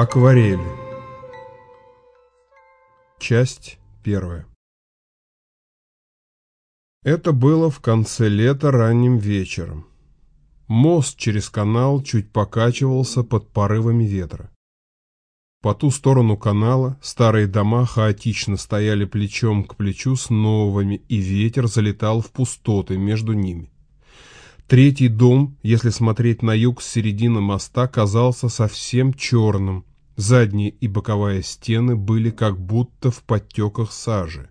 Акварели. Часть первая. Это было в конце лета ранним вечером. Мост через канал чуть покачивался под порывами ветра. По ту сторону канала старые дома хаотично стояли плечом к плечу с новыми, и ветер залетал в пустоты между ними. Третий дом, если смотреть на юг с середины моста, казался совсем черным. Задние и боковая стены были как будто в подтеках сажи.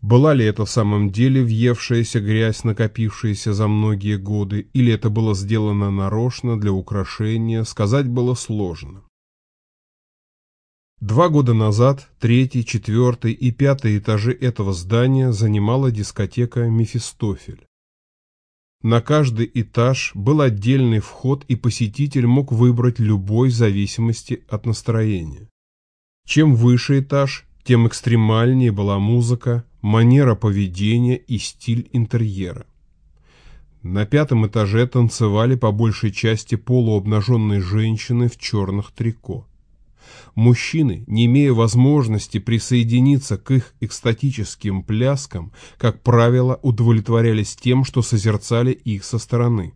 Была ли это в самом деле въевшаяся грязь, накопившаяся за многие годы, или это было сделано нарочно для украшения, сказать было сложно. Два года назад третий, четвертый и пятый этажи этого здания занимала дискотека «Мефистофель». На каждый этаж был отдельный вход, и посетитель мог выбрать любой в зависимости от настроения. Чем выше этаж, тем экстремальнее была музыка, манера поведения и стиль интерьера. На пятом этаже танцевали по большей части полуобнаженные женщины в черных трико. Мужчины, не имея возможности присоединиться к их экстатическим пляскам, как правило, удовлетворялись тем, что созерцали их со стороны.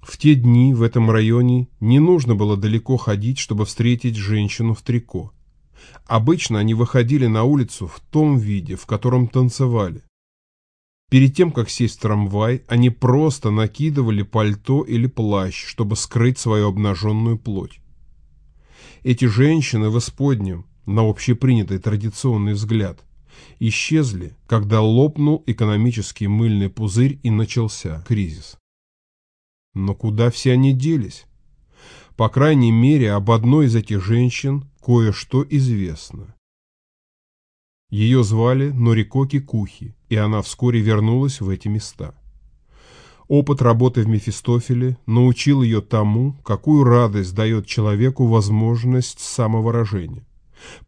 В те дни в этом районе не нужно было далеко ходить, чтобы встретить женщину в трико. Обычно они выходили на улицу в том виде, в котором танцевали. Перед тем, как сесть в трамвай, они просто накидывали пальто или плащ, чтобы скрыть свою обнаженную плоть. Эти женщины в исподнем, на общепринятый традиционный взгляд, исчезли, когда лопнул экономический мыльный пузырь и начался кризис. Но куда все они делись? По крайней мере, об одной из этих женщин кое-что известно. Ее звали Норико Кикухи, и она вскоре вернулась в эти места. Опыт работы в Мефистофеле научил ее тому, какую радость дает человеку возможность самовыражения.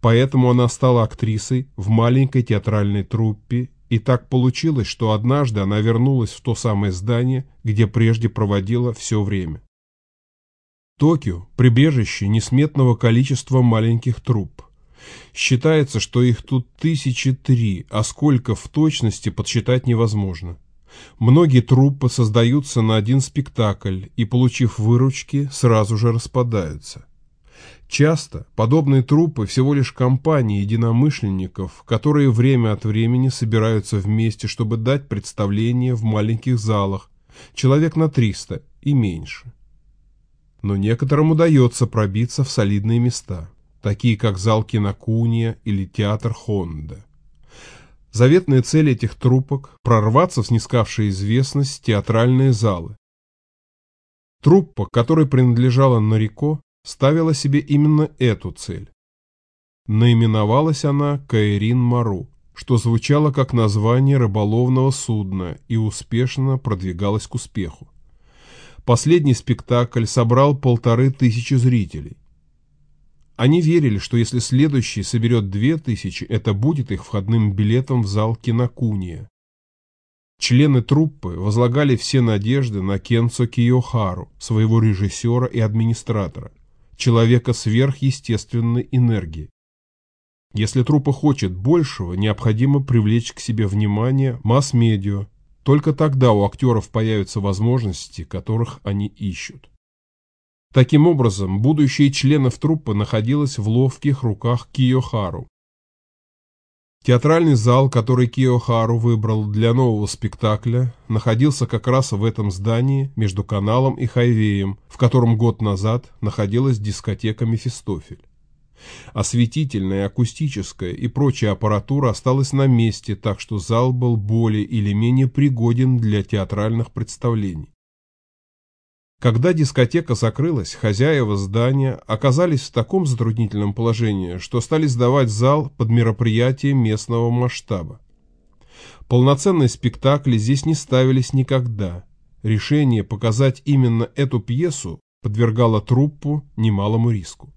Поэтому она стала актрисой в маленькой театральной труппе, и так получилось, что однажды она вернулась в то самое здание, где прежде проводила все время. Токио – прибежище несметного количества маленьких трупп. Считается, что их тут тысячи три, а сколько в точности подсчитать невозможно. Многие труппы создаются на один спектакль и, получив выручки, сразу же распадаются. Часто подобные труппы всего лишь компании единомышленников, которые время от времени собираются вместе, чтобы дать представление в маленьких залах, человек на 300 и меньше. Но некоторым удается пробиться в солидные места, такие как зал Кинокуния или театр Хонда. Заветная цель этих труппок – прорваться в снискавшие известность театральные залы. Труппа, которой принадлежала Нарико, ставила себе именно эту цель. Наименовалась она Каирин Мару, что звучало как название рыболовного судна и успешно продвигалось к успеху. Последний спектакль собрал полторы тысячи зрителей. Они верили, что если следующий соберет две тысячи, это будет их входным билетом в зал Кинокуния. Члены труппы возлагали все надежды на Кенцо Киохару, своего режиссера и администратора, человека сверхъестественной энергии. Если труппа хочет большего, необходимо привлечь к себе внимание масс-медиа. Только тогда у актеров появятся возможности, которых они ищут. Таким образом, будущее членов труппы находилось в ловких руках Киохару. Театральный зал, который Киохару выбрал для нового спектакля, находился как раз в этом здании между каналом и хайвеем, в котором год назад находилась дискотека Мефистофель. Осветительная, акустическая и прочая аппаратура осталась на месте, так что зал был более или менее пригоден для театральных представлений. Когда дискотека закрылась, хозяева здания оказались в таком затруднительном положении, что стали сдавать зал под мероприятие местного масштаба. Полноценные спектакли здесь не ставились никогда. Решение показать именно эту пьесу подвергало труппу немалому риску.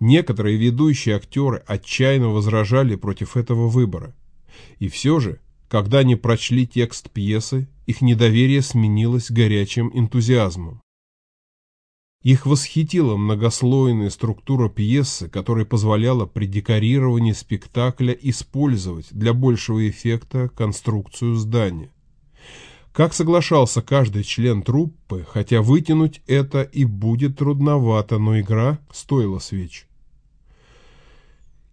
Некоторые ведущие актеры отчаянно возражали против этого выбора. И все же, когда они прочли текст пьесы, их недоверие сменилось горячим энтузиазмом. Их восхитила многослойная структура пьесы, которая позволяла при декорировании спектакля использовать для большего эффекта конструкцию здания. Как соглашался каждый член труппы, хотя вытянуть это и будет трудновато, но игра стоила свеч.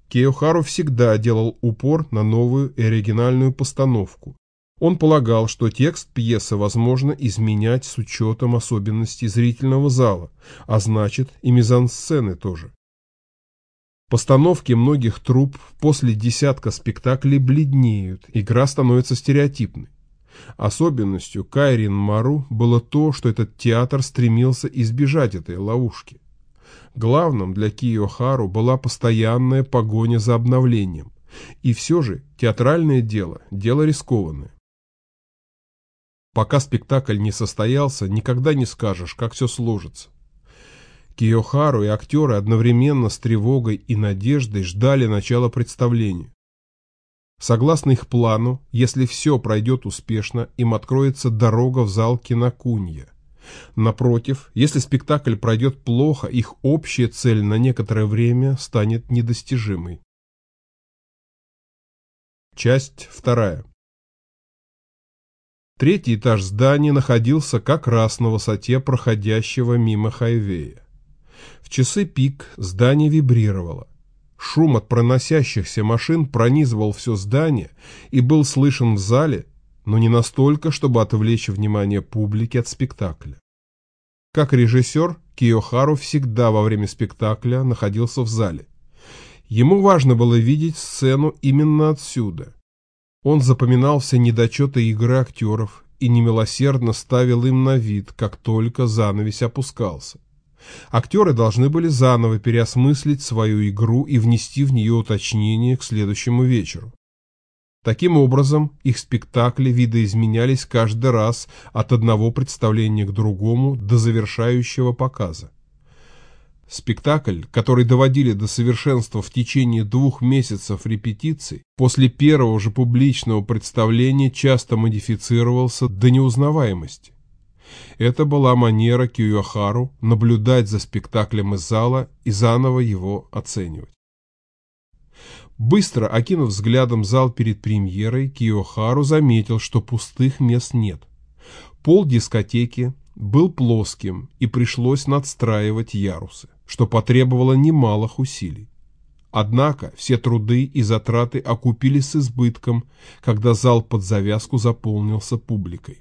Киохару всегда делал упор на новую и оригинальную постановку. Он полагал, что текст пьесы возможно изменять с учетом особенностей зрительного зала, а значит и мизансцены тоже. Постановки многих труп после десятка спектаклей бледнеют, игра становится стереотипной. Особенностью Кайрин Мару было то, что этот театр стремился избежать этой ловушки. Главным для Кио Хару была постоянная погоня за обновлением. И все же театральное дело – дело рискованное. Пока спектакль не состоялся, никогда не скажешь, как все сложится. Киохару и актеры одновременно с тревогой и надеждой ждали начала представления. Согласно их плану, если все пройдет успешно, им откроется дорога в зал кинокунья. Напротив, если спектакль пройдет плохо, их общая цель на некоторое время станет недостижимой. Часть вторая. Третий этаж здания находился как раз на высоте проходящего мимо хайвея. В часы пик здание вибрировало. Шум от проносящихся машин пронизывал все здание и был слышен в зале, но не настолько, чтобы отвлечь внимание публики от спектакля. Как режиссер, Киохару всегда во время спектакля находился в зале. Ему важно было видеть сцену именно отсюда. Он запоминал все недочеты игры актеров и немилосердно ставил им на вид, как только занавес опускался. Актеры должны были заново переосмыслить свою игру и внести в нее уточнения к следующему вечеру. Таким образом, их спектакли видоизменялись каждый раз от одного представления к другому до завершающего показа. Спектакль, который доводили до совершенства в течение двух месяцев репетиций, после первого же публичного представления часто модифицировался до неузнаваемости. Это была манера Киюахару наблюдать за спектаклем из зала и заново его оценивать. Быстро окинув взглядом зал перед премьерой, Киохару заметил, что пустых мест нет. Пол дискотеки был плоским и пришлось надстраивать ярусы, что потребовало немалых усилий. Однако все труды и затраты окупились с избытком, когда зал под завязку заполнился публикой.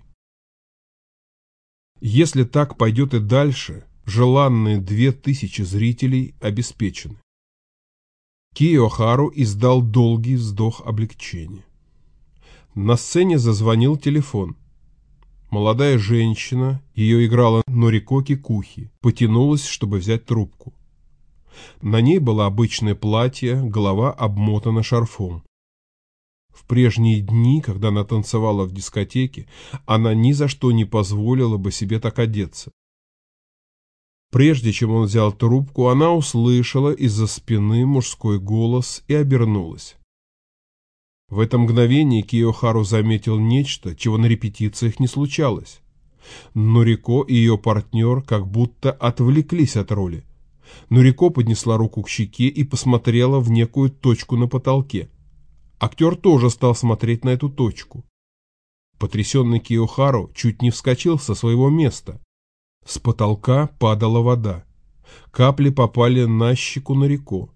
Если так пойдет и дальше, желанные две тысячи зрителей обеспечены. Киохару издал долгий вздох облегчения. На сцене зазвонил телефон. Молодая женщина, ее играла Норико Кикухи, потянулась, чтобы взять трубку. На ней было обычное платье, голова обмотана шарфом. В прежние дни, когда она танцевала в дискотеке, она ни за что не позволила бы себе так одеться. Прежде чем он взял трубку, она услышала из-за спины мужской голос и обернулась. В это мгновение Киохару заметил нечто, чего на репетициях не случалось. Нурико и ее партнер как будто отвлеклись от роли. Нурико поднесла руку к щеке и посмотрела в некую точку на потолке. Актер тоже стал смотреть на эту точку. Потрясенный Киохару чуть не вскочил со своего места. С потолка падала вода. Капли попали на щеку на реку.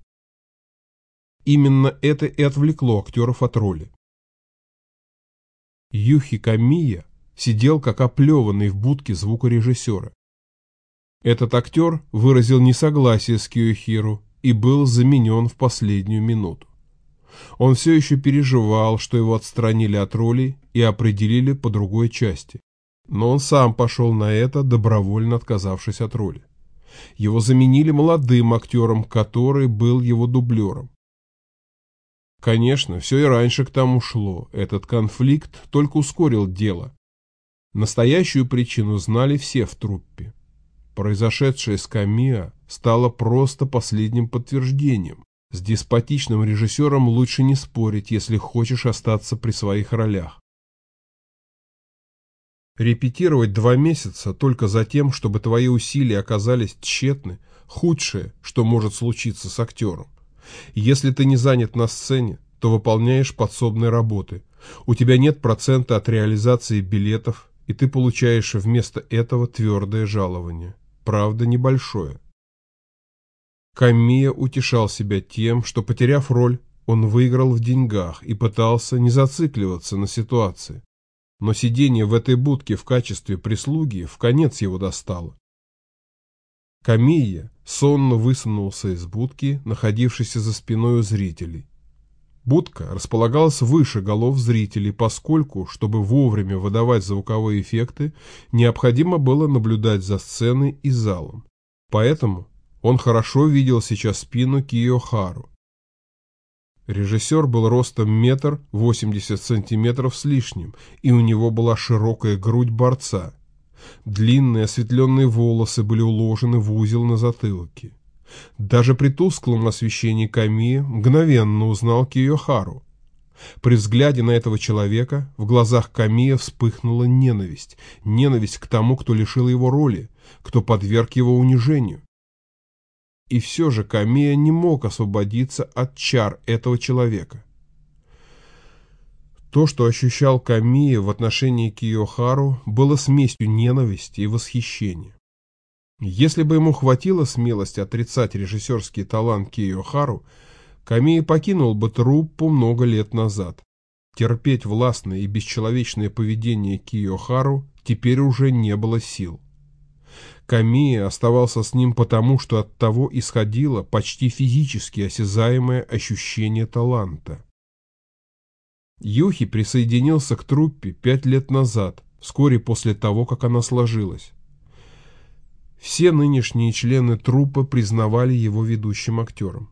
Именно это и отвлекло актеров от роли. Юхи Камия сидел как оплеванный в будке звукорежиссера. Этот актер выразил несогласие с Киохиру и был заменен в последнюю минуту. Он все еще переживал, что его отстранили от роли и определили по другой части. Но он сам пошел на это, добровольно отказавшись от роли. Его заменили молодым актером, который был его дублером. Конечно, все и раньше к тому шло. Этот конфликт только ускорил дело. Настоящую причину знали все в труппе. Произошедшее с Камиа стало просто последним подтверждением. С деспотичным режиссером лучше не спорить, если хочешь остаться при своих ролях. Репетировать два месяца только за тем, чтобы твои усилия оказались тщетны, худшее, что может случиться с актером. Если ты не занят на сцене, то выполняешь подсобные работы. У тебя нет процента от реализации билетов, и ты получаешь вместо этого твердое жалование. Правда, небольшое. Камия утешал себя тем, что, потеряв роль, он выиграл в деньгах и пытался не зацикливаться на ситуации. Но сидение в этой будке в качестве прислуги в конец его достало. Камия сонно высунулся из будки, находившейся за спиной у зрителей. Будка располагалась выше голов зрителей, поскольку, чтобы вовремя выдавать звуковые эффекты, необходимо было наблюдать за сценой и залом. Поэтому он хорошо видел сейчас спину Киохару. Режиссер был ростом метр восемьдесят сантиметров с лишним, и у него была широкая грудь борца. Длинные осветленные волосы были уложены в узел на затылке. Даже при тусклом освещении Камии мгновенно узнал Киохару. При взгляде на этого человека в глазах Камия вспыхнула ненависть. Ненависть к тому, кто лишил его роли, кто подверг его унижению. И все же Камия не мог освободиться от чар этого человека. То, что ощущал Камия в отношении Киохару, было смесью ненависти и восхищения. Если бы ему хватило смелости отрицать режиссерский талант Киохару, Камия покинул бы труппу много лет назад. Терпеть властное и бесчеловечное поведение Киохару теперь уже не было сил. Камия оставался с ним потому, что от того исходило почти физически осязаемое ощущение таланта. Юхи присоединился к труппе пять лет назад, вскоре после того, как она сложилась. Все нынешние члены труппы признавали его ведущим актером.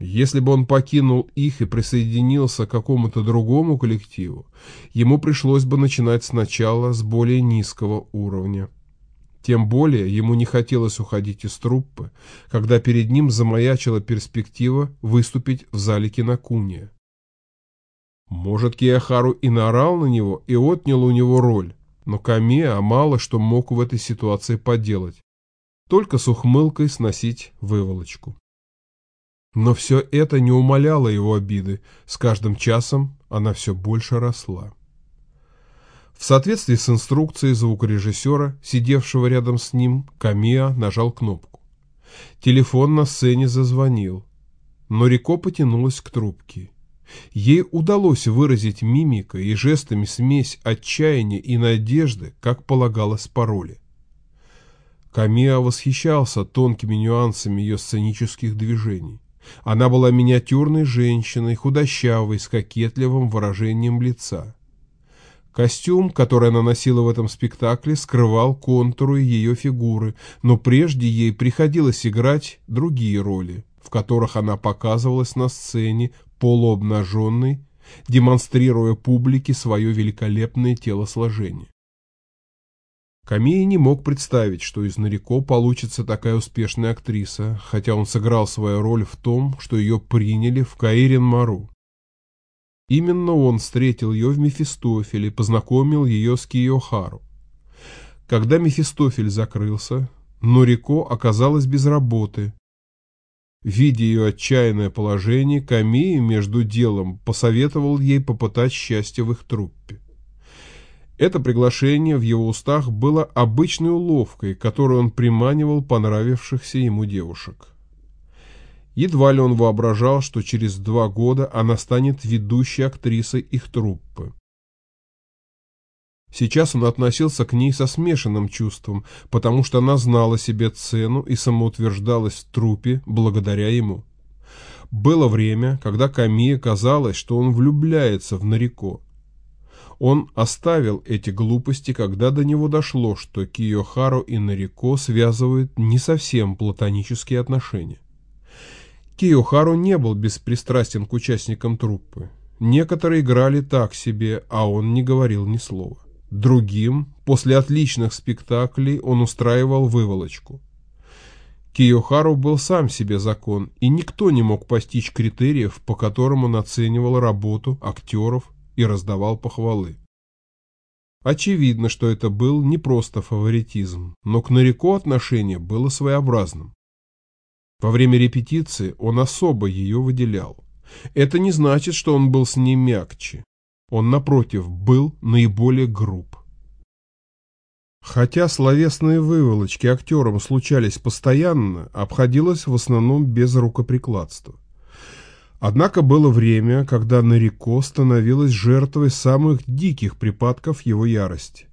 Если бы он покинул их и присоединился к какому-то другому коллективу, ему пришлось бы начинать сначала с более низкого уровня. Тем более ему не хотелось уходить из труппы, когда перед ним замаячила перспектива выступить в зале кинокуния. Может, Киахару и наорал на него и отнял у него роль, но Камеа мало что мог в этой ситуации поделать, только с ухмылкой сносить выволочку. Но все это не умаляло его обиды, с каждым часом она все больше росла. В соответствии с инструкцией звукорежиссера, сидевшего рядом с ним, Камиа нажал кнопку. Телефон на сцене зазвонил, но Рико потянулась к трубке. Ей удалось выразить мимикой и жестами смесь отчаяния и надежды, как полагалось по роли. Камиа восхищался тонкими нюансами ее сценических движений. Она была миниатюрной женщиной, худощавой, с кокетливым выражением лица. Костюм, который она носила в этом спектакле, скрывал контуры ее фигуры, но прежде ей приходилось играть другие роли, в которых она показывалась на сцене полуобнаженной, демонстрируя публике свое великолепное телосложение. Камей не мог представить, что из Нарико получится такая успешная актриса, хотя он сыграл свою роль в том, что ее приняли в Каирин-Мару. Именно он встретил ее в Мефистофеле, познакомил ее с Киохару. Когда Мефистофель закрылся, Норико оказалась без работы. Видя ее отчаянное положение, Камии между делом посоветовал ей попытать счастье в их труппе. Это приглашение в его устах было обычной уловкой, которой он приманивал понравившихся ему девушек. Едва ли он воображал, что через два года она станет ведущей актрисой их труппы. Сейчас он относился к ней со смешанным чувством, потому что она знала себе цену и самоутверждалась в труппе благодаря ему. Было время, когда Камие казалось, что он влюбляется в Нарико. Он оставил эти глупости, когда до него дошло, что Киохару и Нарико связывают не совсем платонические отношения. Киохару не был беспристрастен к участникам труппы. Некоторые играли так себе, а он не говорил ни слова. Другим, после отличных спектаклей, он устраивал выволочку. Киохару был сам себе закон, и никто не мог постичь критериев, по которым он оценивал работу актеров и раздавал похвалы. Очевидно, что это был не просто фаворитизм, но к Нарико отношение было своеобразным. Во время репетиции он особо ее выделял. Это не значит, что он был с ней мягче. Он, напротив, был наиболее груб. Хотя словесные выволочки актерам случались постоянно, обходилось в основном без рукоприкладства. Однако было время, когда Нарико становилась жертвой самых диких припадков его ярости.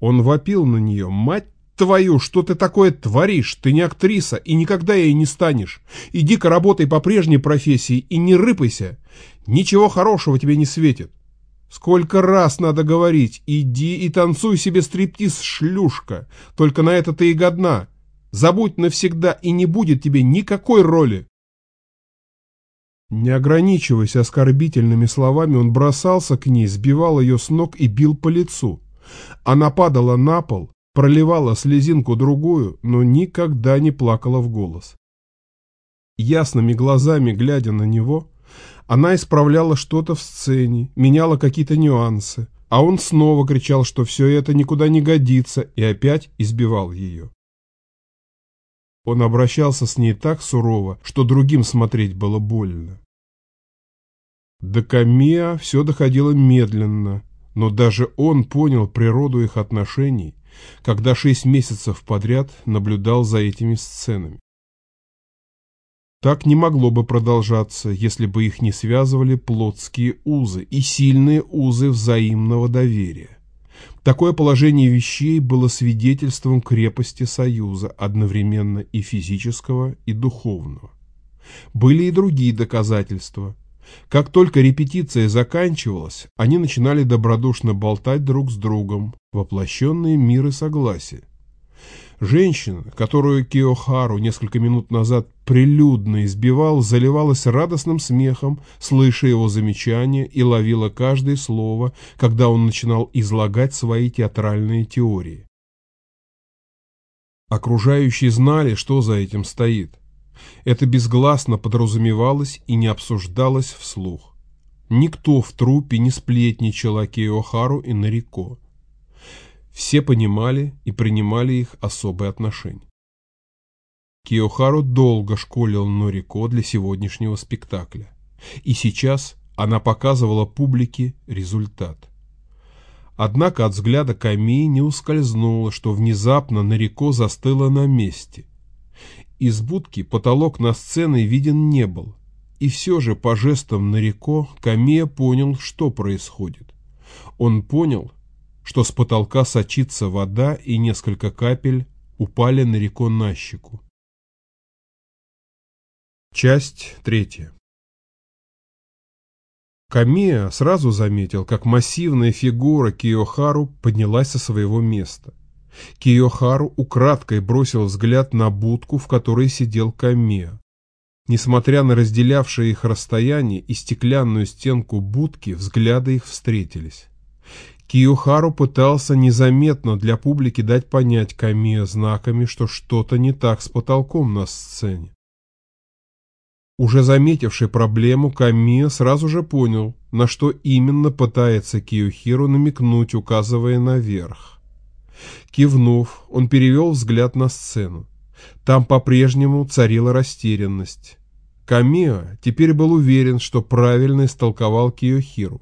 Он вопил на нее «Мать твою, что ты такое творишь? Ты не актриса и никогда ей не станешь. Иди-ка работай по прежней профессии и не рыпайся. Ничего хорошего тебе не светит. Сколько раз надо говорить, иди и танцуй себе стриптиз, шлюшка, только на это ты и годна. Забудь навсегда, и не будет тебе никакой роли. Не ограничиваясь оскорбительными словами, он бросался к ней, сбивал ее с ног и бил по лицу. Она падала на пол, проливала слезинку другую, но никогда не плакала в голос. Ясными глазами глядя на него, она исправляла что-то в сцене, меняла какие-то нюансы, а он снова кричал, что все это никуда не годится, и опять избивал ее. Он обращался с ней так сурово, что другим смотреть было больно. До Камиа все доходило медленно, но даже он понял природу их отношений, когда шесть месяцев подряд наблюдал за этими сценами. Так не могло бы продолжаться, если бы их не связывали плотские узы и сильные узы взаимного доверия. Такое положение вещей было свидетельством крепости союза, одновременно и физического, и духовного. Были и другие доказательства. Как только репетиция заканчивалась, они начинали добродушно болтать друг с другом, воплощенные миры согласия. Женщина, которую Киохару несколько минут назад прилюдно избивал, заливалась радостным смехом, слыша его замечания, и ловила каждое слово, когда он начинал излагать свои театральные теории. Окружающие знали, что за этим стоит. Это безгласно подразумевалось и не обсуждалось вслух. Никто в трупе не сплетничал о Киохару и Нарико. Все понимали и принимали их особые отношения. Киохару долго школил Норико для сегодняшнего спектакля. И сейчас она показывала публике результат. Однако от взгляда Камии не ускользнуло, что внезапно Нарико застыла на месте. Из будки потолок на сцене виден не был. И все же по жестам Нарико Камия понял, что происходит. Он понял, что с потолка сочится вода и несколько капель упали на реку на щеку. Часть третья. Камия сразу заметил, как массивная фигура Киохару поднялась со своего места. Киохару украдкой бросил взгляд на будку, в которой сидел Камия. Несмотря на разделявшее их расстояние и стеклянную стенку будки, взгляды их встретились. Киохару пытался незаметно для публики дать понять Камия знаками, что что-то не так с потолком на сцене. Уже заметивший проблему, Камия сразу же понял, на что именно пытается Киохиру намекнуть, указывая наверх. Кивнув, он перевел взгляд на сцену. Там по-прежнему царила растерянность. Камио теперь был уверен, что правильно истолковал Киохиру.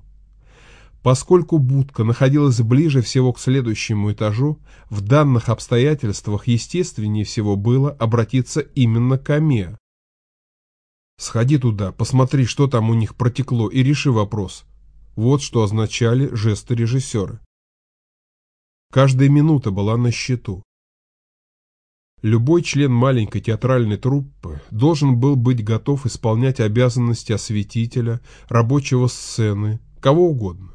Поскольку будка находилась ближе всего к следующему этажу, в данных обстоятельствах естественнее всего было обратиться именно к Аме. «Сходи туда, посмотри, что там у них протекло, и реши вопрос». Вот что означали жесты режиссера. Каждая минута была на счету. Любой член маленькой театральной труппы должен был быть готов исполнять обязанности осветителя, рабочего сцены, кого угодно.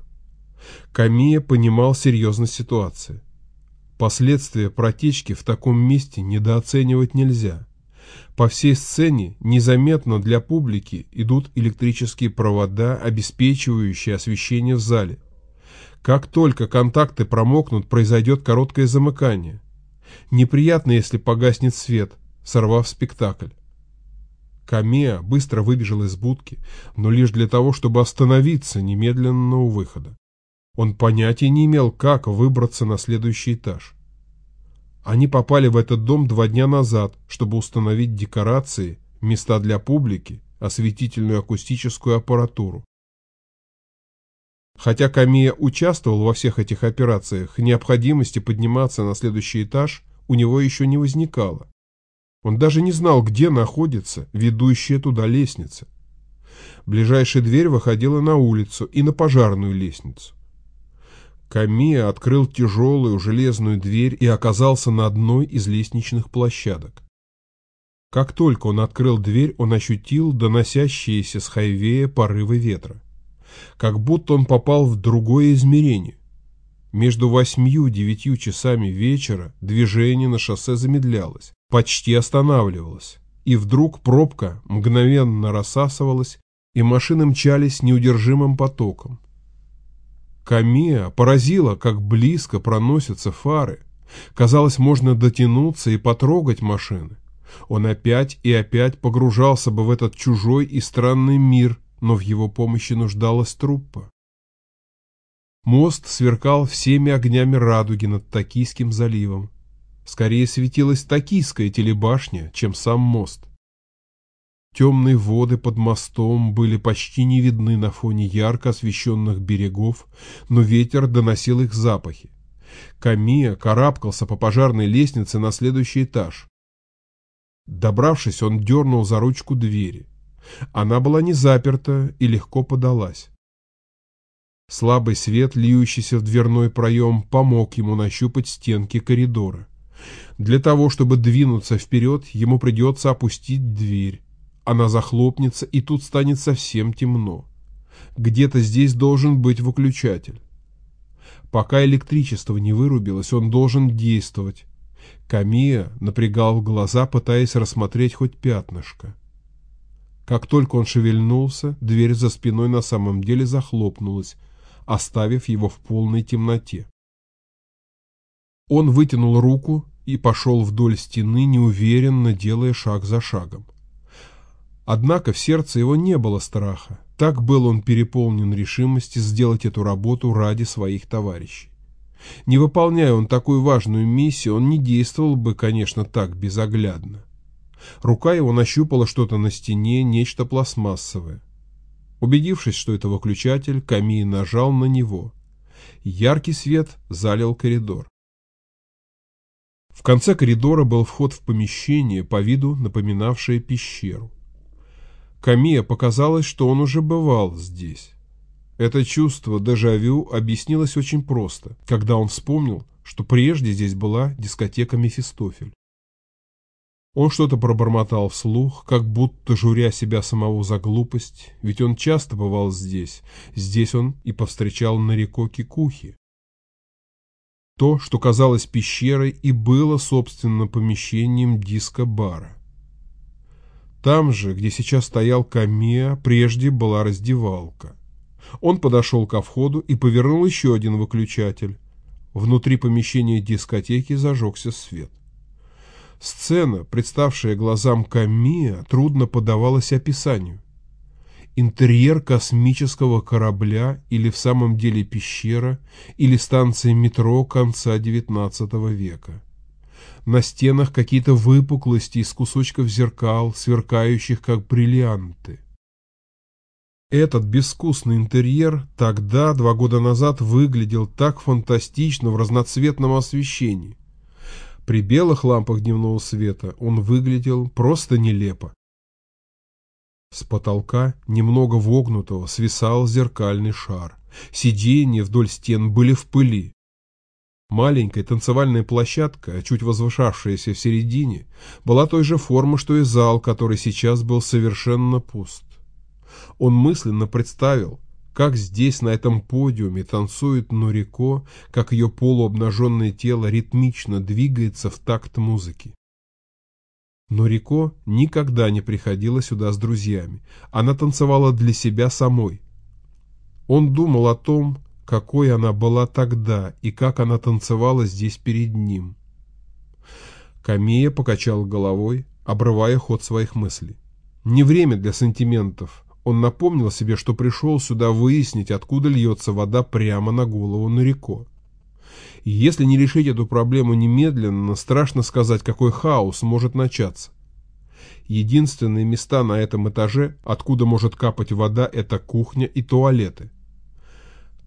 Камия понимал серьезность ситуации. Последствия протечки в таком месте недооценивать нельзя. По всей сцене незаметно для публики идут электрические провода, обеспечивающие освещение в зале. Как только контакты промокнут, произойдет короткое замыкание. Неприятно, если погаснет свет, сорвав спектакль. Камеа быстро выбежал из будки, но лишь для того, чтобы остановиться немедленно у выхода. Он понятия не имел, как выбраться на следующий этаж. Они попали в этот дом два дня назад, чтобы установить декорации, места для публики, осветительную акустическую аппаратуру. Хотя Камия участвовал во всех этих операциях, необходимости подниматься на следующий этаж у него еще не возникало. Он даже не знал, где находится ведущая туда лестница. Ближайшая дверь выходила на улицу и на пожарную лестницу. Камия открыл тяжелую железную дверь и оказался на одной из лестничных площадок. Как только он открыл дверь, он ощутил доносящиеся с хайвея порывы ветра как будто он попал в другое измерение. Между восьмью-девятью часами вечера движение на шоссе замедлялось, почти останавливалось, и вдруг пробка мгновенно рассасывалась, и машины мчались неудержимым потоком. Камия поразила, как близко проносятся фары. Казалось, можно дотянуться и потрогать машины. Он опять и опять погружался бы в этот чужой и странный мир, но в его помощи нуждалась труппа. Мост сверкал всеми огнями радуги над Токийским заливом. Скорее светилась Токийская телебашня, чем сам мост. Темные воды под мостом были почти не видны на фоне ярко освещенных берегов, но ветер доносил их запахи. Камия карабкался по пожарной лестнице на следующий этаж. Добравшись, он дернул за ручку двери. Она была не заперта и легко подалась. Слабый свет, льющийся в дверной проем, помог ему нащупать стенки коридора. Для того, чтобы двинуться вперед, ему придется опустить дверь. Она захлопнется, и тут станет совсем темно. Где-то здесь должен быть выключатель. Пока электричество не вырубилось, он должен действовать. Камия напрягал глаза, пытаясь рассмотреть хоть пятнышко. Как только он шевельнулся, дверь за спиной на самом деле захлопнулась, оставив его в полной темноте. Он вытянул руку и пошел вдоль стены, неуверенно делая шаг за шагом. Однако в сердце его не было страха. Так был он переполнен решимости сделать эту работу ради своих товарищей. Не выполняя он такую важную миссию, он не действовал бы, конечно, так безоглядно. Рука его нащупала что-то на стене, нечто пластмассовое. Убедившись, что это выключатель, Камий нажал на него. Яркий свет залил коридор. В конце коридора был вход в помещение, по виду напоминавшее пещеру. Камия показалось, что он уже бывал здесь. Это чувство дежавю объяснилось очень просто, когда он вспомнил, что прежде здесь была дискотека Мефистофель. Он что-то пробормотал вслух, как будто журя себя самого за глупость, ведь он часто бывал здесь. Здесь он и повстречал на реку Кикухи. То, что казалось пещерой, и было, собственно, помещением диска-бара. Там же, где сейчас стоял Камия, прежде была раздевалка. Он подошел ко входу и повернул еще один выключатель. Внутри помещения дискотеки зажегся свет. Сцена, представшая глазам Камия, трудно подавалась описанию. Интерьер космического корабля или в самом деле пещера, или станция метро конца XIX века. На стенах какие-то выпуклости из кусочков зеркал, сверкающих как бриллианты. Этот безвкусный интерьер тогда, два года назад, выглядел так фантастично в разноцветном освещении. При белых лампах дневного света он выглядел просто нелепо. С потолка, немного вогнутого, свисал зеркальный шар. Сиденья вдоль стен были в пыли. Маленькая танцевальная площадка, чуть возвышавшаяся в середине, была той же формы, что и зал, который сейчас был совершенно пуст. Он мысленно представил, как здесь, на этом подиуме, танцует Норико, как ее полуобнаженное тело ритмично двигается в такт музыки. Норико никогда не приходила сюда с друзьями, она танцевала для себя самой. Он думал о том, какой она была тогда и как она танцевала здесь перед ним. Камия покачал головой, обрывая ход своих мыслей. Не время для сантиментов, Он напомнил себе, что пришел сюда выяснить, откуда льется вода прямо на голову Нарико. И если не решить эту проблему немедленно, страшно сказать, какой хаос может начаться. Единственные места на этом этаже, откуда может капать вода, это кухня и туалеты.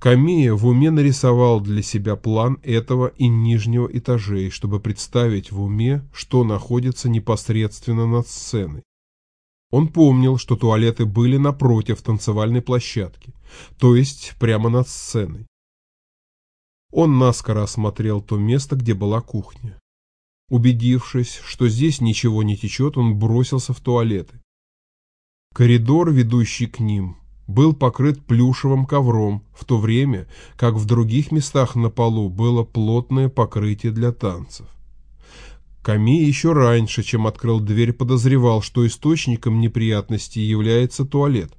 Камия в уме нарисовал для себя план этого и нижнего этажей, чтобы представить в уме, что находится непосредственно над сценой. Он помнил, что туалеты были напротив танцевальной площадки, то есть прямо над сценой. Он наскоро осмотрел то место, где была кухня. Убедившись, что здесь ничего не течет, он бросился в туалеты. Коридор, ведущий к ним, был покрыт плюшевым ковром, в то время как в других местах на полу было плотное покрытие для танцев. Ками еще раньше, чем открыл дверь, подозревал, что источником неприятностей является туалет.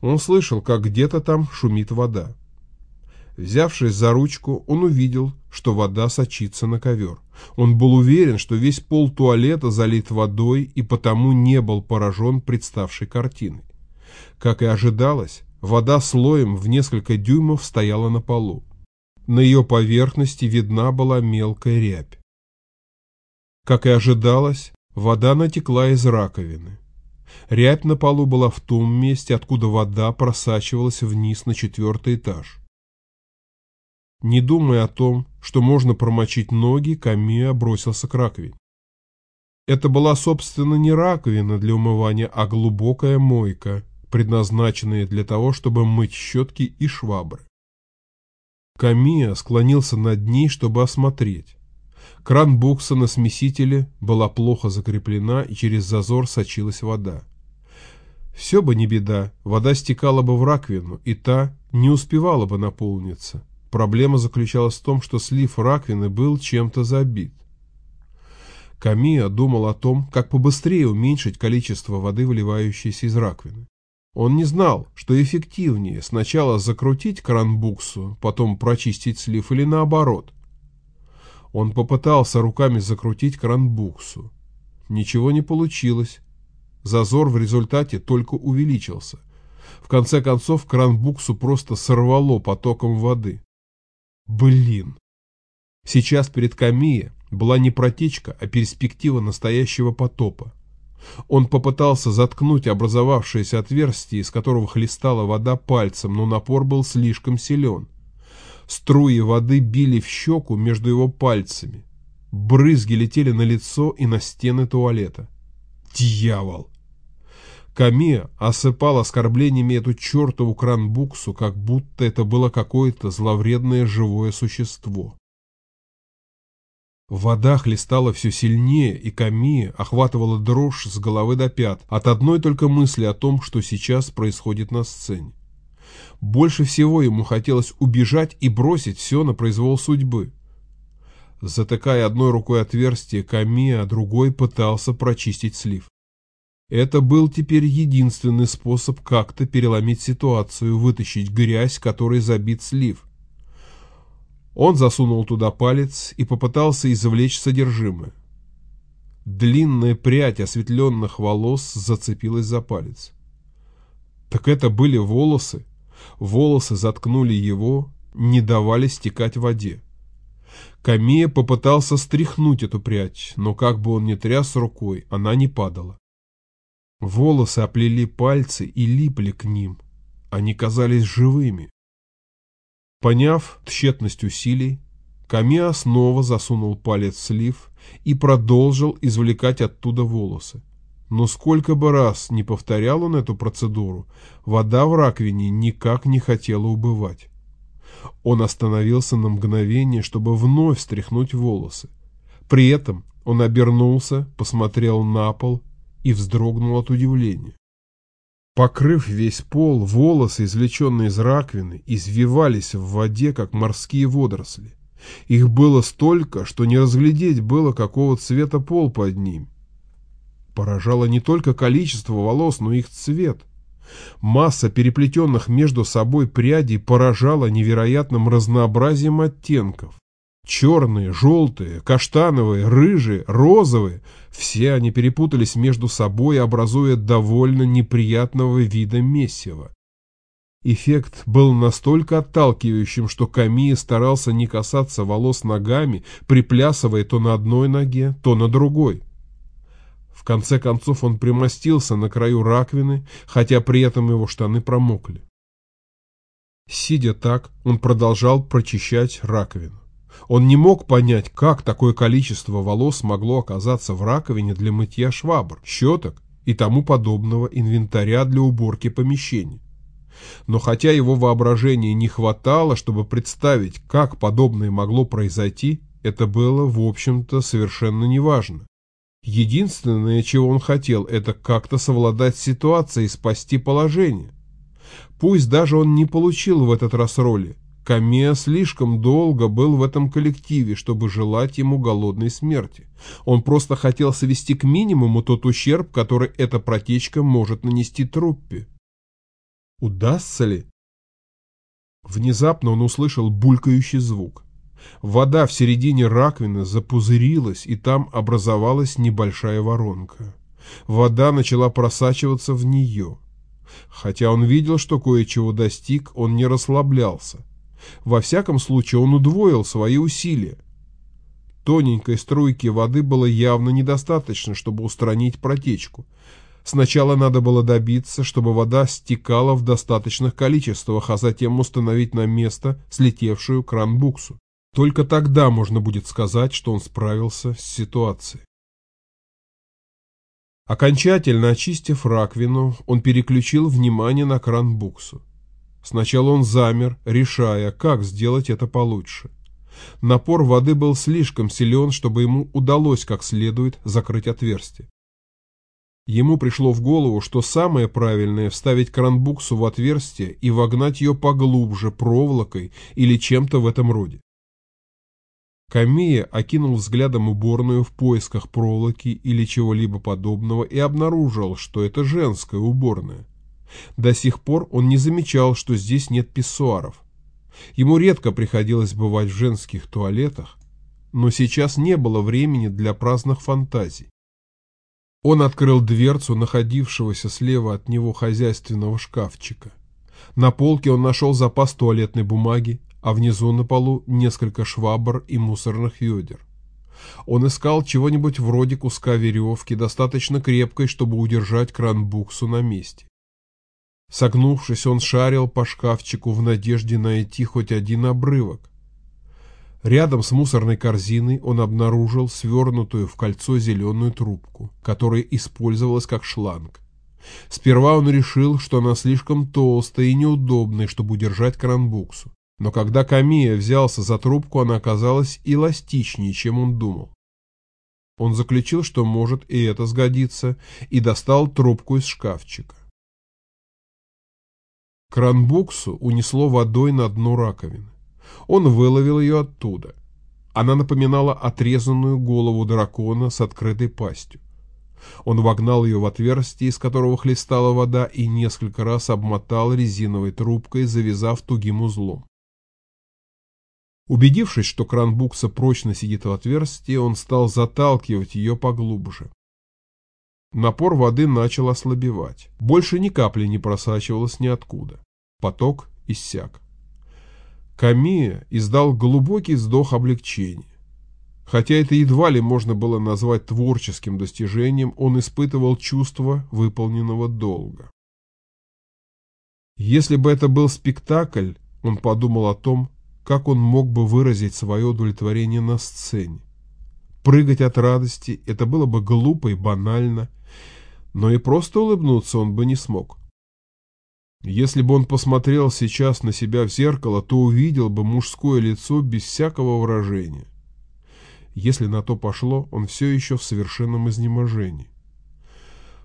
Он слышал, как где-то там шумит вода. Взявшись за ручку, он увидел, что вода сочится на ковер. Он был уверен, что весь пол туалета залит водой и потому не был поражен представшей картиной. Как и ожидалось, вода слоем в несколько дюймов стояла на полу. На ее поверхности видна была мелкая рябь. Как и ожидалось, вода натекла из раковины. Рябь на полу была в том месте, откуда вода просачивалась вниз на четвертый этаж. Не думая о том, что можно промочить ноги, Камия бросился к раковине. Это была, собственно, не раковина для умывания, а глубокая мойка, предназначенная для того, чтобы мыть щетки и швабры. Камия склонился над ней, чтобы осмотреть. Кран букса на смесителе была плохо закреплена, и через зазор сочилась вода. Все бы не беда, вода стекала бы в раковину, и та не успевала бы наполниться. Проблема заключалась в том, что слив раковины был чем-то забит. Камия думал о том, как побыстрее уменьшить количество воды, выливающейся из раковины. Он не знал, что эффективнее сначала закрутить кран буксу, потом прочистить слив или наоборот. Он попытался руками закрутить кран буксу. Ничего не получилось. Зазор в результате только увеличился. В конце концов кран буксу просто сорвало потоком воды. Блин. Сейчас перед Камия была не протечка, а перспектива настоящего потопа. Он попытался заткнуть образовавшееся отверстие, из которого хлестала вода пальцем, но напор был слишком силен. Струи воды били в щеку между его пальцами. Брызги летели на лицо и на стены туалета. Дьявол! Камия осыпал оскорблениями эту чертову кранбуксу, как будто это было какое-то зловредное живое существо. Вода хлестала все сильнее, и Камия охватывала дрожь с головы до пят от одной только мысли о том, что сейчас происходит на сцене. Больше всего ему хотелось убежать и бросить все на произвол судьбы. Затыкая одной рукой отверстие Камия, другой пытался прочистить слив. Это был теперь единственный способ как-то переломить ситуацию, вытащить грязь, которой забит слив. Он засунул туда палец и попытался извлечь содержимое. Длинная прядь осветленных волос зацепилась за палец. Так это были волосы. Волосы заткнули его, не давали стекать в воде. Камия попытался стряхнуть эту прядь, но как бы он ни тряс рукой, она не падала. Волосы оплели пальцы и липли к ним. Они казались живыми. Поняв тщетность усилий, Камиа снова засунул палец в слив и продолжил извлекать оттуда волосы. Но сколько бы раз не повторял он эту процедуру, вода в раковине никак не хотела убывать. Он остановился на мгновение, чтобы вновь стряхнуть волосы. При этом он обернулся, посмотрел на пол и вздрогнул от удивления. Покрыв весь пол, волосы, извлеченные из раковины, извивались в воде, как морские водоросли. Их было столько, что не разглядеть было, какого цвета пол под ним. Поражало не только количество волос, но и их цвет. Масса переплетенных между собой прядей поражала невероятным разнообразием оттенков. Черные, желтые, каштановые, рыжие, розовые – все они перепутались между собой, образуя довольно неприятного вида месиво. Эффект был настолько отталкивающим, что Камия старался не касаться волос ногами, приплясывая то на одной ноге, то на другой. В конце концов он примостился на краю раковины, хотя при этом его штаны промокли. Сидя так, он продолжал прочищать раковину. Он не мог понять, как такое количество волос могло оказаться в раковине для мытья швабр, щеток и тому подобного инвентаря для уборки помещений. Но хотя его воображения не хватало, чтобы представить, как подобное могло произойти, это было, в общем-то, совершенно неважно. Единственное, чего он хотел, это как-то совладать с ситуацией и спасти положение. Пусть даже он не получил в этот раз роли. Камеа слишком долго был в этом коллективе, чтобы желать ему голодной смерти. Он просто хотел свести к минимуму тот ущерб, который эта протечка может нанести труппе. Удастся ли? Внезапно он услышал булькающий звук. Вода в середине раковины запузырилась, и там образовалась небольшая воронка. Вода начала просачиваться в нее. Хотя он видел, что кое-чего достиг, он не расслаблялся. Во всяком случае, он удвоил свои усилия. Тоненькой струйки воды было явно недостаточно, чтобы устранить протечку. Сначала надо было добиться, чтобы вода стекала в достаточных количествах, а затем установить на место слетевшую кран-буксу. Только тогда можно будет сказать, что он справился с ситуацией. Окончательно очистив раковину, он переключил внимание на кран-буксу. Сначала он замер, решая, как сделать это получше. Напор воды был слишком силен, чтобы ему удалось как следует закрыть отверстие. Ему пришло в голову, что самое правильное – вставить кранбуксу в отверстие и вогнать ее поглубже проволокой или чем-то в этом роде. Камия окинул взглядом уборную в поисках проволоки или чего-либо подобного и обнаружил, что это женская уборная. До сих пор он не замечал, что здесь нет писсуаров. Ему редко приходилось бывать в женских туалетах, но сейчас не было времени для праздных фантазий. Он открыл дверцу находившегося слева от него хозяйственного шкафчика. На полке он нашел запас туалетной бумаги, а внизу на полу несколько швабр и мусорных ведер. Он искал чего-нибудь вроде куска веревки, достаточно крепкой, чтобы удержать кран-буксу на месте. Согнувшись, он шарил по шкафчику в надежде найти хоть один обрывок. Рядом с мусорной корзиной он обнаружил свернутую в кольцо зеленую трубку, которая использовалась как шланг. Сперва он решил, что она слишком толстая и неудобная, чтобы удержать кранбуксу. Но когда Камия взялся за трубку, она оказалась эластичнее, чем он думал. Он заключил, что может и это сгодится, и достал трубку из шкафчика. Кранбуксу унесло водой на дно раковины. Он выловил ее оттуда. Она напоминала отрезанную голову дракона с открытой пастью. Он вогнал ее в отверстие, из которого хлестала вода, и несколько раз обмотал резиновой трубкой, завязав тугим узлом. Убедившись, что кран букса прочно сидит в отверстии, он стал заталкивать ее поглубже. Напор воды начал ослабевать. Больше ни капли не просачивалось ниоткуда. Поток иссяк. Камия издал глубокий вздох облегчения. Хотя это едва ли можно было назвать творческим достижением, он испытывал чувство выполненного долга. Если бы это был спектакль, он подумал о том, как он мог бы выразить свое удовлетворение на сцене. Прыгать от радости – это было бы глупо и банально, но и просто улыбнуться он бы не смог. Если бы он посмотрел сейчас на себя в зеркало, то увидел бы мужское лицо без всякого выражения. Если на то пошло, он все еще в совершенном изнеможении.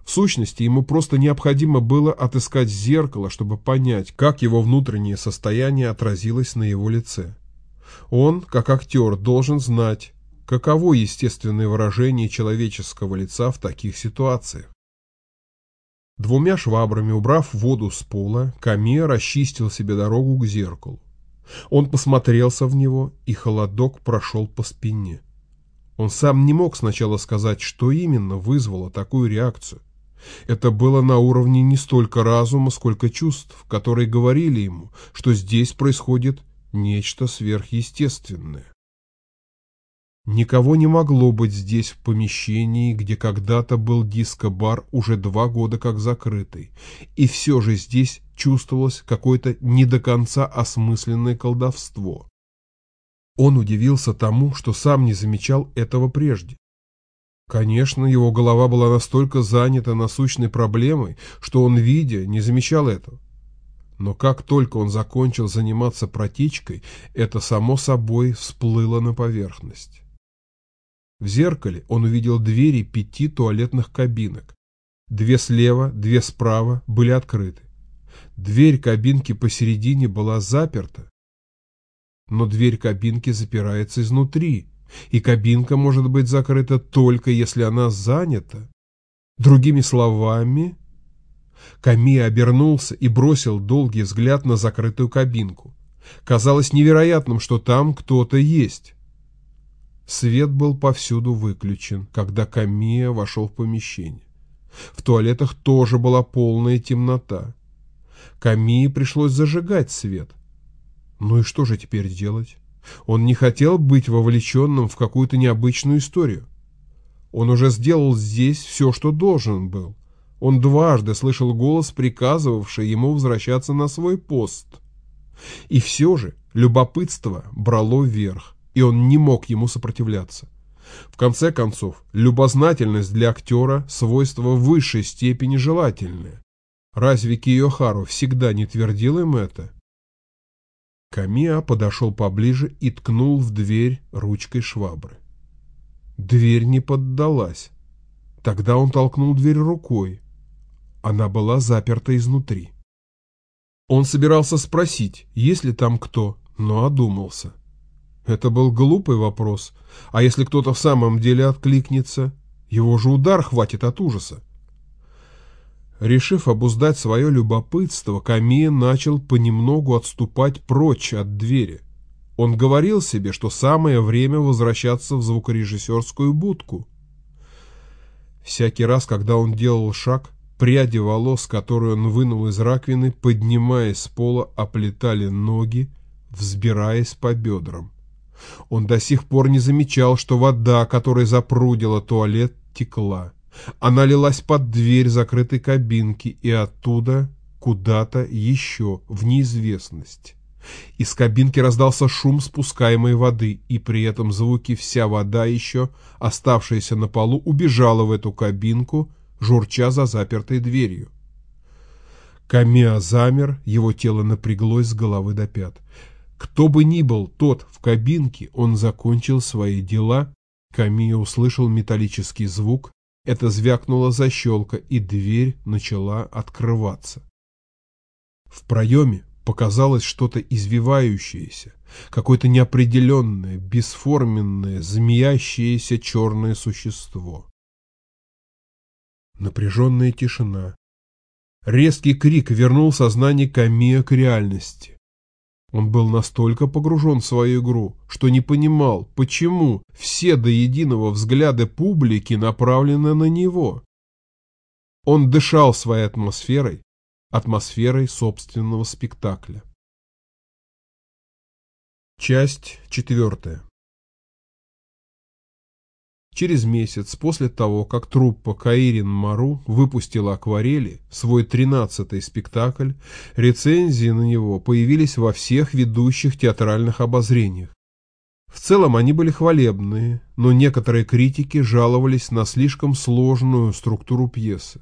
В сущности, ему просто необходимо было отыскать зеркало, чтобы понять, как его внутреннее состояние отразилось на его лице. Он, как актер, должен знать, каково естественное выражение человеческого лица в таких ситуациях. Двумя швабрами убрав воду с пола, Камия расчистил себе дорогу к зеркалу. Он посмотрелся в него, и холодок прошел по спине. Он сам не мог сначала сказать, что именно вызвало такую реакцию. Это было на уровне не столько разума, сколько чувств, которые говорили ему, что здесь происходит нечто сверхъестественное. Никого не могло быть здесь в помещении, где когда-то был диско-бар уже два года как закрытый, и все же здесь чувствовалось какое-то не до конца осмысленное колдовство. Он удивился тому, что сам не замечал этого прежде. Конечно, его голова была настолько занята насущной проблемой, что он, видя, не замечал этого. Но как только он закончил заниматься протечкой, это само собой всплыло на поверхность. В зеркале он увидел двери пяти туалетных кабинок. Две слева, две справа были открыты. Дверь кабинки посередине была заперта, но дверь кабинки запирается изнутри, и кабинка может быть закрыта только если она занята. Другими словами, Ками обернулся и бросил долгий взгляд на закрытую кабинку. Казалось невероятным, что там кто-то есть. Свет был повсюду выключен, когда Камия вошел в помещение. В туалетах тоже была полная темнота. Камии пришлось зажигать свет. Ну и что же теперь делать? Он не хотел быть вовлеченным в какую-то необычную историю. Он уже сделал здесь все, что должен был. Он дважды слышал голос, приказывавший ему возвращаться на свой пост. И все же любопытство брало вверх и он не мог ему сопротивляться. В конце концов, любознательность для актера – свойство высшей степени желательное. Разве Киохару всегда не твердил им это? Камиа подошел поближе и ткнул в дверь ручкой швабры. Дверь не поддалась. Тогда он толкнул дверь рукой. Она была заперта изнутри. Он собирался спросить, есть ли там кто, но одумался. Это был глупый вопрос. А если кто-то в самом деле откликнется, его же удар хватит от ужаса. Решив обуздать свое любопытство, Камия начал понемногу отступать прочь от двери. Он говорил себе, что самое время возвращаться в звукорежиссерскую будку. Всякий раз, когда он делал шаг, пряди волос, которые он вынул из раковины, поднимаясь с пола, оплетали ноги, взбираясь по бедрам. Он до сих пор не замечал, что вода, которая запрудила туалет, текла. Она лилась под дверь закрытой кабинки и оттуда куда-то еще, в неизвестность. Из кабинки раздался шум спускаемой воды, и при этом звуки вся вода еще, оставшаяся на полу, убежала в эту кабинку, журча за запертой дверью. Камеа замер, его тело напряглось с головы до пят. Кто бы ни был тот в кабинке, он закончил свои дела. Камия услышал металлический звук, это звякнула защелка, и дверь начала открываться. В проеме показалось что-то извивающееся, какое-то неопределенное, бесформенное, змеящееся черное существо. Напряженная тишина. Резкий крик вернул сознание Камия к реальности. Он был настолько погружен в свою игру, что не понимал, почему все до единого взгляды публики направлены на него. Он дышал своей атмосферой, атмосферой собственного спектакля. Часть четвертая. Через месяц после того, как труппа Каирин Мару выпустила «Акварели», свой тринадцатый спектакль, рецензии на него появились во всех ведущих театральных обозрениях. В целом они были хвалебные, но некоторые критики жаловались на слишком сложную структуру пьесы.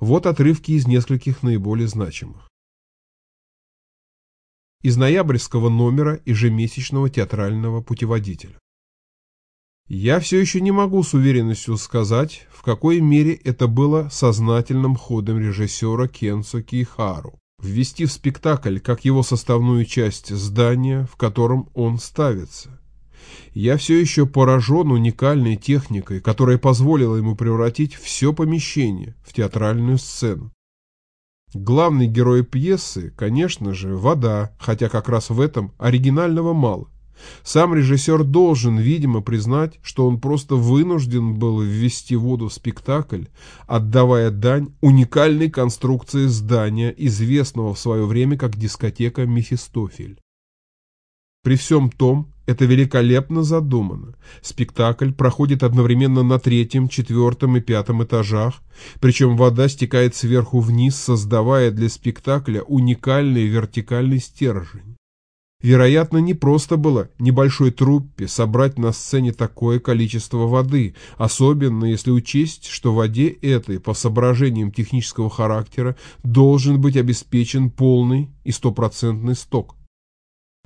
Вот отрывки из нескольких наиболее значимых. Из ноябрьского номера ежемесячного театрального путеводителя. Я все еще не могу с уверенностью сказать, в какой мере это было сознательным ходом режиссера Кенсо Кихару. Ввести в спектакль как его составную часть здания, в котором он ставится. Я все еще поражен уникальной техникой, которая позволила ему превратить все помещение в театральную сцену. Главный герой пьесы, конечно же, вода, хотя как раз в этом оригинального мало. Сам режиссер должен, видимо, признать, что он просто вынужден был ввести воду в спектакль, отдавая дань уникальной конструкции здания, известного в свое время как дискотека «Мефистофель». При всем том, это великолепно задумано. Спектакль проходит одновременно на третьем, четвертом и пятом этажах, причем вода стекает сверху вниз, создавая для спектакля уникальный вертикальный стержень. Вероятно, не просто было небольшой труппе собрать на сцене такое количество воды, особенно если учесть, что воде этой, по соображениям технического характера, должен быть обеспечен полный и стопроцентный сток.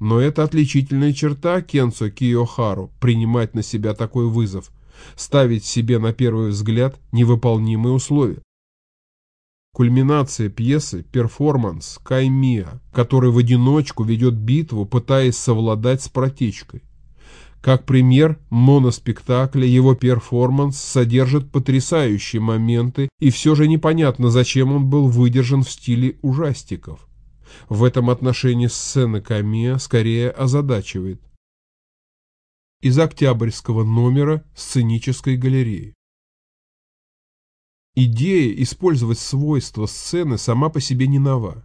Но это отличительная черта Кенцо Киохару – принимать на себя такой вызов, ставить себе на первый взгляд невыполнимые условия. Кульминация пьесы – перформанс Каймия, который в одиночку ведет битву, пытаясь совладать с протечкой. Как пример моноспектакля его перформанс содержит потрясающие моменты, и все же непонятно, зачем он был выдержан в стиле ужастиков. В этом отношении сцена Камия скорее озадачивает. Из октябрьского номера сценической галереи. Идея использовать свойства сцены сама по себе не нова.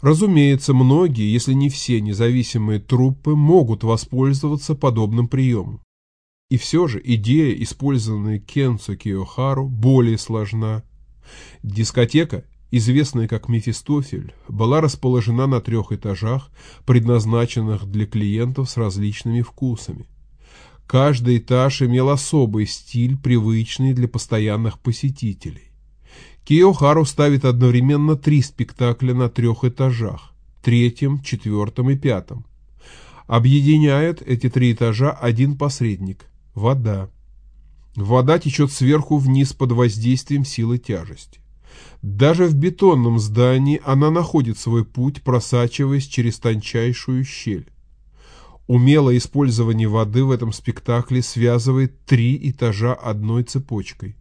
Разумеется, многие, если не все независимые труппы могут воспользоваться подобным приемом. И все же идея, использованная Кенцо Киохару, более сложна. Дискотека известная как Мефистофель, была расположена на трех этажах, предназначенных для клиентов с различными вкусами. Каждый этаж имел особый стиль, привычный для постоянных посетителей. Киохару ставит одновременно три спектакля на трех этажах – третьем, четвертом и пятом. Объединяет эти три этажа один посредник – вода. Вода течет сверху вниз под воздействием силы тяжести. Даже в бетонном здании она находит свой путь, просачиваясь через тончайшую щель. Умелое использование воды в этом спектакле связывает три этажа одной цепочкой.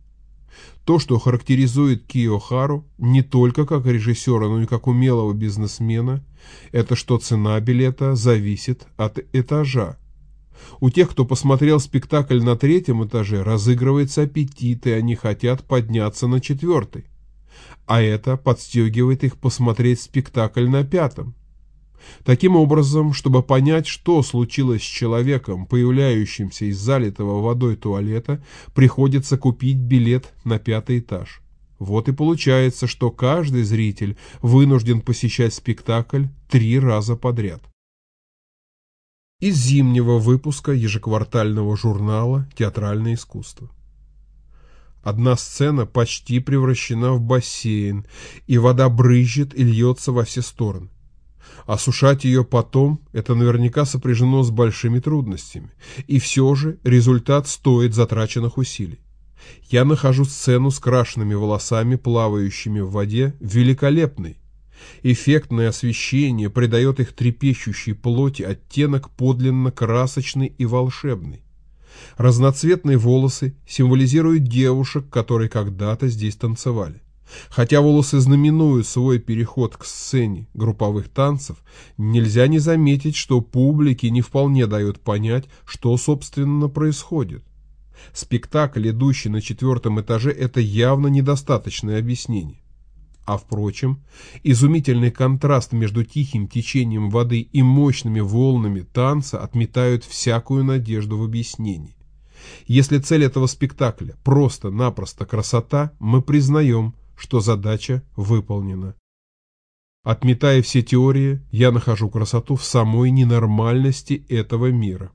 То, что характеризует Киохару не только как режиссера, но и как умелого бизнесмена, это что цена билета зависит от этажа. У тех, кто посмотрел спектакль на третьем этаже, разыгрывается аппетит, и они хотят подняться на четвертый а это подстегивает их посмотреть спектакль на пятом. Таким образом, чтобы понять, что случилось с человеком, появляющимся из залитого водой туалета, приходится купить билет на пятый этаж. Вот и получается, что каждый зритель вынужден посещать спектакль три раза подряд. Из зимнего выпуска ежеквартального журнала «Театральное искусство». Одна сцена почти превращена в бассейн, и вода брызжет и льется во все стороны. Осушать ее потом – это наверняка сопряжено с большими трудностями, и все же результат стоит затраченных усилий. Я нахожу сцену с крашенными волосами, плавающими в воде, великолепной. Эффектное освещение придает их трепещущей плоти оттенок подлинно красочный и волшебный. Разноцветные волосы символизируют девушек, которые когда-то здесь танцевали. Хотя волосы знаменуют свой переход к сцене групповых танцев, нельзя не заметить, что публике не вполне дает понять, что собственно происходит. Спектакль, идущий на четвертом этаже, это явно недостаточное объяснение. А впрочем, изумительный контраст между тихим течением воды и мощными волнами танца отметают всякую надежду в объяснении. Если цель этого спектакля просто-напросто красота, мы признаем, что задача выполнена. Отметая все теории, я нахожу красоту в самой ненормальности этого мира.